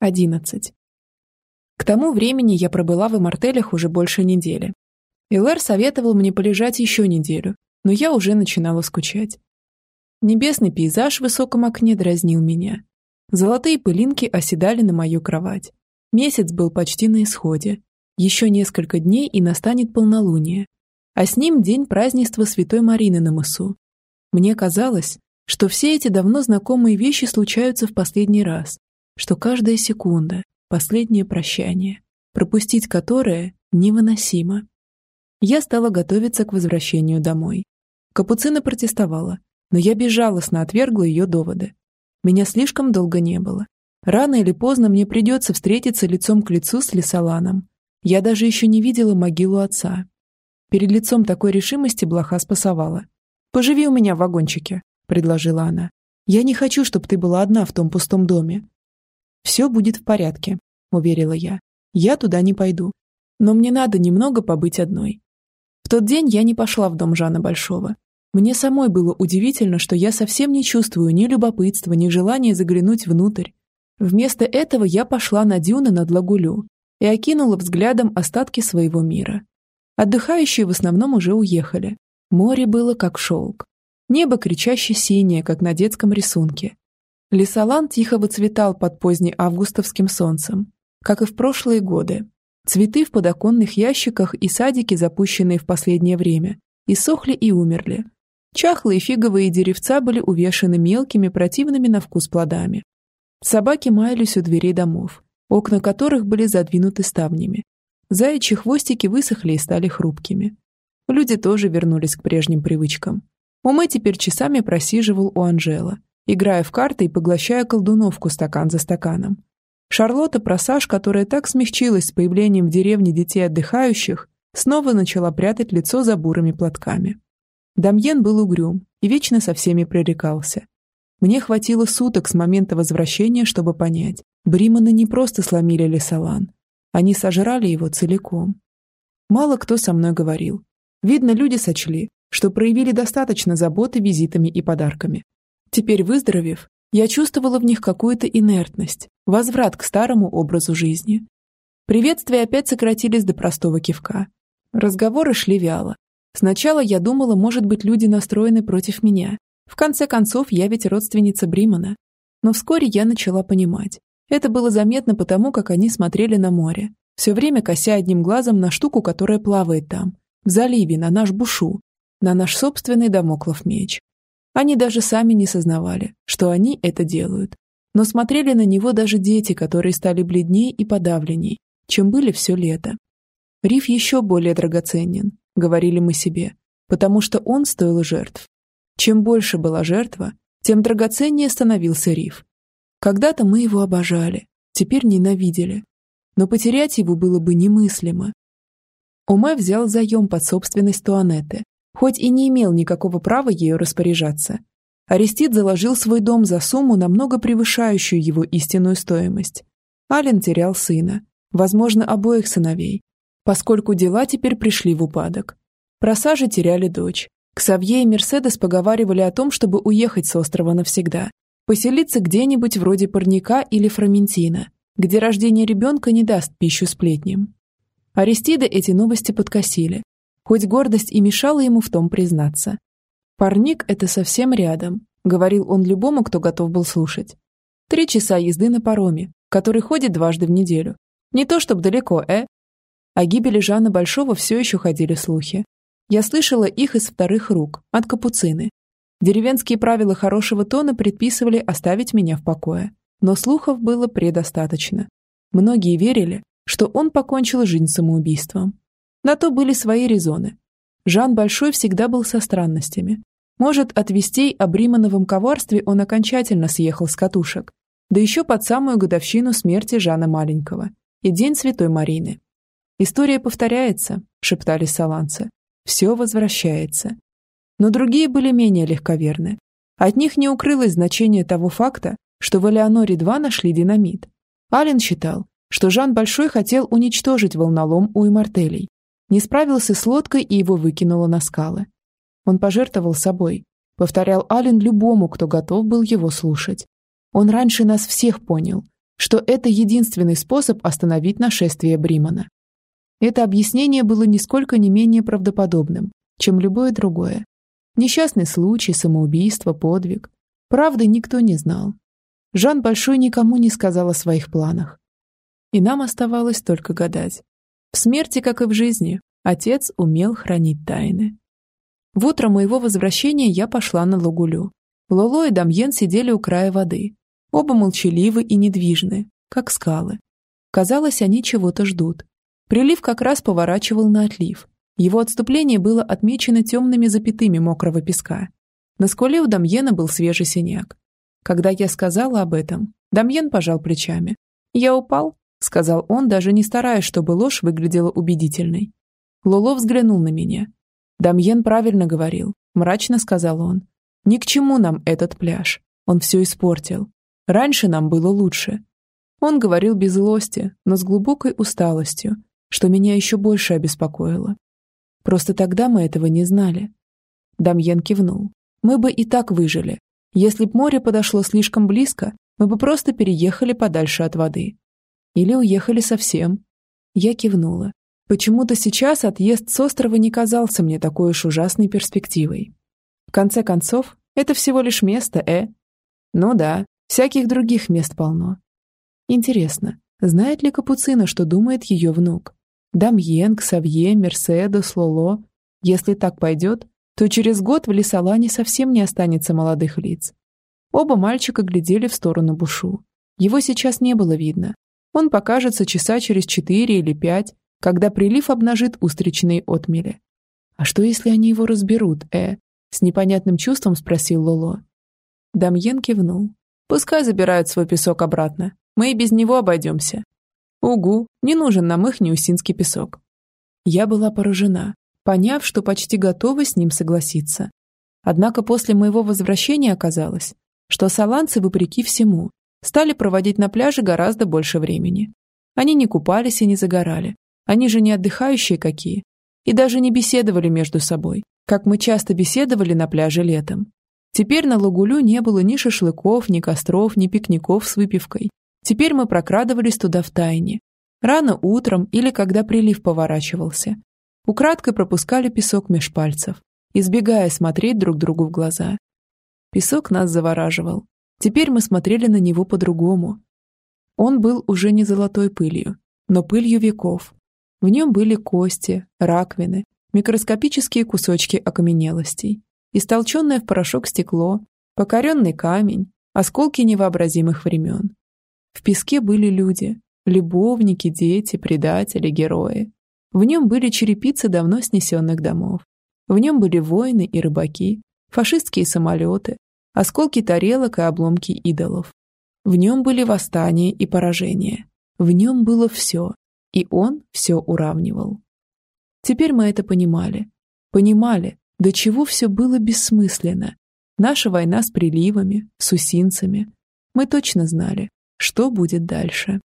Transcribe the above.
11. К тому времени я пробыла в имартелях уже больше недели. Илэр советовал мне полежать еще неделю, но я уже начинала скучать. Небесный пейзаж в высоком окне дразнил меня. Золотые пылинки оседали на мою кровать. Месяц был почти на исходе. Еще несколько дней и настанет полнолуние. А с ним день празднества Святой Марины на мысу. Мне казалось, что все эти давно знакомые вещи случаются в последний раз, что каждая секунда – последнее прощание, пропустить которое невыносимо. Я стала готовиться к возвращению домой. Капуцина протестовала, но я безжалостно отвергла ее доводы. Меня слишком долго не было. Рано или поздно мне придется встретиться лицом к лицу с Лесоланом. Я даже еще не видела могилу отца. Перед лицом такой решимости блоха спасовала. «Поживи у меня в вагончике», — предложила она. «Я не хочу, чтобы ты была одна в том пустом доме. «Все будет в порядке», — уверила я. «Я туда не пойду. Но мне надо немного побыть одной». В тот день я не пошла в дом Жана Большого. Мне самой было удивительно, что я совсем не чувствую ни любопытства, ни желания заглянуть внутрь. Вместо этого я пошла на дюны над Лагулю и окинула взглядом остатки своего мира. Отдыхающие в основном уже уехали. Море было как шелк. Небо кричаще синее, как на детском рисунке. Лесолан тихо выцветал под позднеавгустовским солнцем, как и в прошлые годы. Цветы в подоконных ящиках и садики, запущенные в последнее время, иссохли и умерли. Чахлые фиговые деревца были увешаны мелкими, противными на вкус плодами. Собаки маялись у дверей домов, окна которых были задвинуты ставнями. Заячьи хвостики высохли и стали хрупкими. Люди тоже вернулись к прежним привычкам. Умэ теперь часами просиживал у Анжела – играя в карты и поглощая колдуновку стакан за стаканом. Шарлотта Просаж, которая так смягчилась с появлением в деревне детей отдыхающих, снова начала прятать лицо за бурыми платками. Дамьен был угрюм и вечно со всеми пререкался. Мне хватило суток с момента возвращения, чтобы понять, Бриманы не просто сломили Лесолан, они сожрали его целиком. Мало кто со мной говорил. Видно, люди сочли, что проявили достаточно заботы визитами и подарками, Теперь выздоровев, я чувствовала в них какую-то инертность, возврат к старому образу жизни. Приветствия опять сократились до простого кивка. Разговоры шли вяло. Сначала я думала, может быть, люди настроены против меня. В конце концов, я ведь родственница Бримана. Но вскоре я начала понимать. Это было заметно потому, как они смотрели на море, все время кося одним глазом на штуку, которая плавает там, в заливе, на наш бушу, на наш собственный домоклов меч. Они даже сами не сознавали, что они это делают. Но смотрели на него даже дети, которые стали бледнее и подавленней, чем были все лето. Риф еще более драгоценен, говорили мы себе, потому что он стоил жертв. Чем больше была жертва, тем драгоценнее становился Риф. Когда-то мы его обожали, теперь ненавидели. Но потерять его было бы немыслимо. Оме взял заем под собственность Туанетты, хоть и не имел никакого права ею распоряжаться. Арестит заложил свой дом за сумму, намного превышающую его истинную стоимость. Ален терял сына, возможно, обоих сыновей, поскольку дела теперь пришли в упадок. Просажи теряли дочь. Ксавье и Мерседес поговаривали о том, чтобы уехать с острова навсегда, поселиться где-нибудь вроде парника или фраментина, где рождение ребенка не даст пищу сплетням. Аристида эти новости подкосили, хоть гордость и мешала ему в том признаться. «Парник — это совсем рядом», — говорил он любому, кто готов был слушать. «Три часа езды на пароме, который ходит дважды в неделю. Не то чтоб далеко, э?» О гибели Жана Большого все еще ходили слухи. Я слышала их из вторых рук, от капуцины. Деревенские правила хорошего тона предписывали оставить меня в покое. Но слухов было предостаточно. Многие верили, что он покончил жизнь самоубийством. На то были свои резоны. Жан Большой всегда был со странностями. Может, от вестей о Бримановом коварстве он окончательно съехал с катушек. Да еще под самую годовщину смерти Жана Маленького и День Святой Марины. «История повторяется», — шептали саланцы. «Все возвращается». Но другие были менее легковерны. От них не укрылось значение того факта, что в Элеоноре-2 нашли динамит. Ален считал, что Жан Большой хотел уничтожить волнолом у имартелей, не справился с лодкой и его выкинуло на скалы. Он пожертвовал собой, повторял Ален любому, кто готов был его слушать. Он раньше нас всех понял. что это единственный способ остановить нашествие Бримана. Это объяснение было нисколько не менее правдоподобным, чем любое другое. Несчастный случай, самоубийство, подвиг. Правды никто не знал. Жан Большой никому не сказал о своих планах. И нам оставалось только гадать. В смерти, как и в жизни, отец умел хранить тайны. В утро моего возвращения я пошла на Лагулю. Лоло и Дамьен сидели у края воды. Оба молчаливы и недвижны, как скалы. Казалось, они чего-то ждут. Прилив как раз поворачивал на отлив. Его отступление было отмечено темными запятыми мокрого песка. На скуле у Дамьена был свежий синяк. Когда я сказала об этом, Дамьен пожал плечами. «Я упал», — сказал он, даже не стараясь, чтобы ложь выглядела убедительной. Лоло взглянул на меня. «Дамьен правильно говорил», — мрачно сказал он. «Ни к чему нам этот пляж. Он все испортил. Раньше нам было лучше». Он говорил без злости, но с глубокой усталостью, что меня еще больше обеспокоило. Просто тогда мы этого не знали. Дамьен кивнул. Мы бы и так выжили. Если б море подошло слишком близко, мы бы просто переехали подальше от воды. Или уехали совсем. Я кивнула. Почему-то сейчас отъезд с острова не казался мне такой уж ужасной перспективой. В конце концов, это всего лишь место, э? Ну да, всяких других мест полно. Интересно, знает ли Капуцина, что думает ее внук? Дамьен, Ксавье, Мерседес, Лоло. Если так пойдет, то через год в Лесолане совсем не останется молодых лиц. Оба мальчика глядели в сторону Бушу. Его сейчас не было видно. Он покажется часа через четыре или пять, когда прилив обнажит устричные отмели. «А что, если они его разберут, э?» С непонятным чувством спросил Лоло. Дамьен кивнул. «Пускай забирают свой песок обратно. Мы и без него обойдемся. Угу, не нужен нам их неусинский песок. Я была поражена, поняв, что почти готова с ним согласиться. Однако после моего возвращения оказалось, что саланцы, вопреки всему, стали проводить на пляже гораздо больше времени. Они не купались и не загорали. Они же не отдыхающие какие. И даже не беседовали между собой, как мы часто беседовали на пляже летом. Теперь на Лагулю не было ни шашлыков, ни костров, ни пикников с выпивкой. Теперь мы прокрадывались туда в тайне. Рано утром или когда прилив поворачивался. Украдкой пропускали песок меж пальцев, избегая смотреть друг другу в глаза. Песок нас завораживал. Теперь мы смотрели на него по-другому. Он был уже не золотой пылью, но пылью веков. В нем были кости, раковины, микроскопические кусочки окаменелостей, истолченное в порошок стекло, покоренный камень, осколки невообразимых времен. В песке были люди, любовники, дети, предатели, герои. В нем были черепицы давно снесенных домов. В нем были воины и рыбаки, фашистские самолеты, осколки тарелок и обломки идолов. В нем были восстания и поражения. В нем было все, и он все уравнивал. Теперь мы это понимали. Понимали, до чего все было бессмысленно. Наша война с приливами, с усинцами. Мы точно знали, что будет дальше.